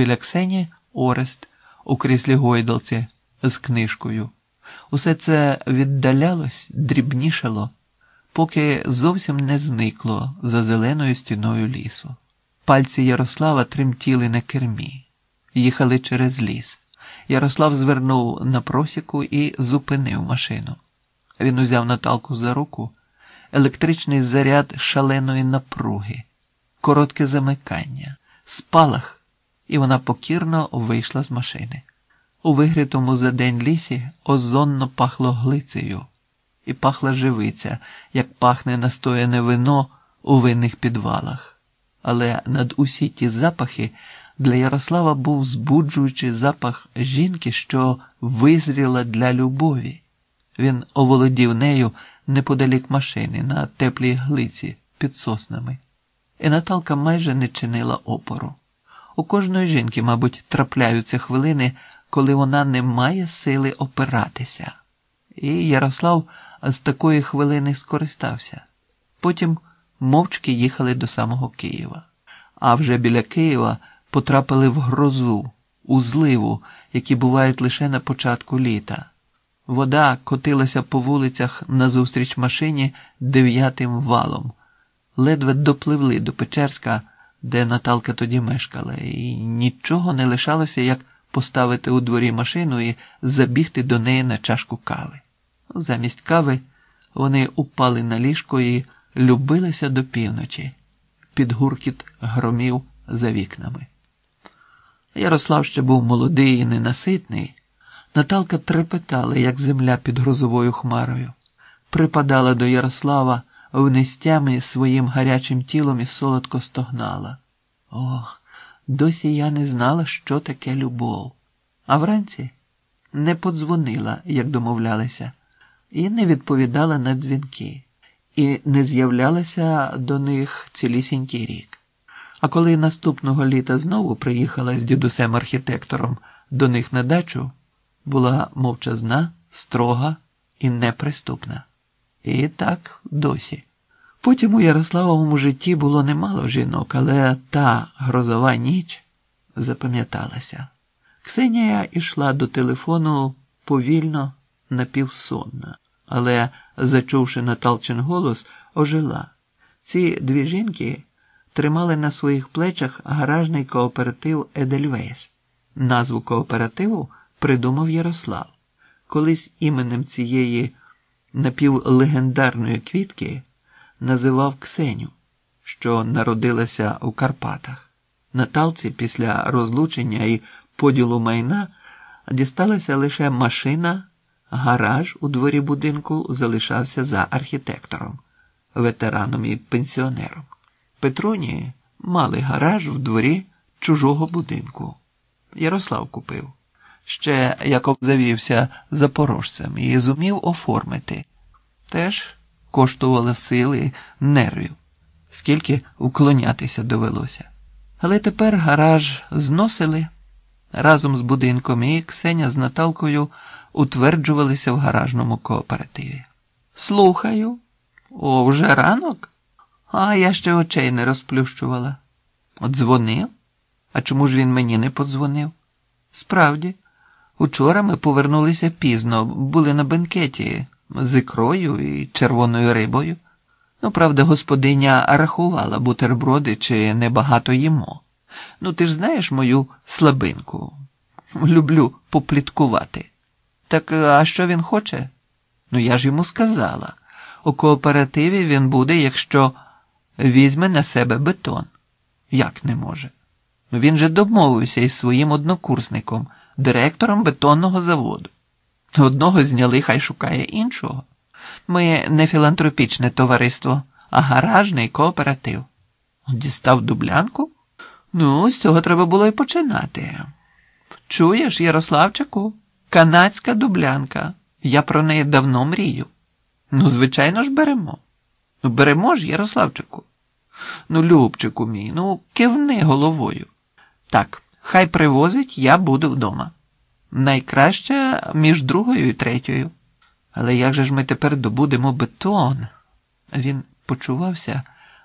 Біля Ксені Орест у кріслі гойдалці з книжкою. Усе це віддалялось, дрібнішало, поки зовсім не зникло за зеленою стіною лісу. Пальці Ярослава тремтіли на кермі, їхали через ліс. Ярослав звернув на просіку і зупинив машину. Він узяв Наталку за руку, електричний заряд шаленої напруги, коротке замикання, спалах, і вона покірно вийшла з машини. У вигрітому за день лісі озонно пахло глицею, і пахла живиця, як пахне настояне вино у винних підвалах. Але над усі ті запахи для Ярослава був збуджуючий запах жінки, що визріла для любові. Він оволодів нею неподалік машини на теплій глиці під соснами, і Наталка майже не чинила опору. У кожної жінки, мабуть, трапляються хвилини, коли вона не має сили опиратися. І Ярослав з такої хвилини скористався. Потім мовчки їхали до самого Києва. А вже біля Києва потрапили в грозу, у зливу, які бувають лише на початку літа. Вода котилася по вулицях назустріч машині дев'ятим валом, ледве допливли до Печерська, де Наталка тоді мешкала, і нічого не лишалося, як поставити у дворі машину і забігти до неї на чашку кави. Замість кави вони упали на ліжко і любилися до півночі, під гуркіт громів за вікнами. Ярослав ще був молодий і ненаситний. Наталка трепетала, як земля під грозовою хмарою, припадала до Ярослава в нестями своїм гарячим тілом і солодко стогнала. Ох, досі я не знала, що таке любов. А вранці не подзвонила, як домовлялися, і не відповідала на дзвінки, і не з'являлася до них цілісінький рік. А коли наступного літа знову приїхала з дідусем архітектором до них на дачу, була мовчазна, строга і неприступна. І так досі. Потім у Ярославовому житті було немало жінок, але та грозова ніч запам'яталася. Ксенія йшла до телефону повільно, напівсонна, але, зачувши Наталчин голос, ожила. Ці дві жінки тримали на своїх плечах гаражний кооператив Едельвейс. Назву кооперативу придумав Ярослав. Колись іменем цієї напівлегендарної квітки називав Ксеню, що народилася у Карпатах. Наталці після розлучення і поділу майна дісталася лише машина, гараж у дворі будинку залишався за архітектором, ветераном і пенсіонером. Петроні мали гараж в дворі чужого будинку. Ярослав купив. Ще як обзавівся запорожцем і зумів оформити. Теж коштувало сили нервів, скільки уклонятися довелося. Але тепер гараж зносили разом з будинком, і Ксеня з Наталкою утверджувалися в гаражному кооперативі. Слухаю, о, вже ранок? А я ще очей не розплющувала. Дзвонив? А чому ж він мені не подзвонив? Справді, учора ми повернулися пізно, були на бенкеті з ікрою і червоною рибою. Ну, правда, господиня рахувала бутерброди чи небагато їмо. Ну, ти ж знаєш мою слабинку. Люблю попліткувати. Так а що він хоче? Ну, я ж йому сказала. У кооперативі він буде, якщо візьме на себе бетон. Як не може? Він же домовився із своїм однокурсником, директором бетонного заводу. Одного зняли, хай шукає іншого. Ми не філантропічне товариство, а гаражний кооператив. Дістав дублянку? Ну, з цього треба було й починати. Чуєш, Ярославчику, канадська дублянка. Я про неї давно мрію. Ну, звичайно ж, беремо. Ну, беремо ж, Ярославчику. Ну, Любчику мій, ну, кивни головою. Так, хай привозить, я буду вдома. Найкраще між другою і третьою. Але як же ж ми тепер добудемо бетон? Він почувався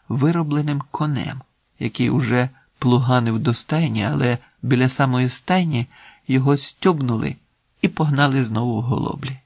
виробленим конем, який уже плуганив до стайні, але біля самої стайні його стьобнули і погнали знову в голоблі.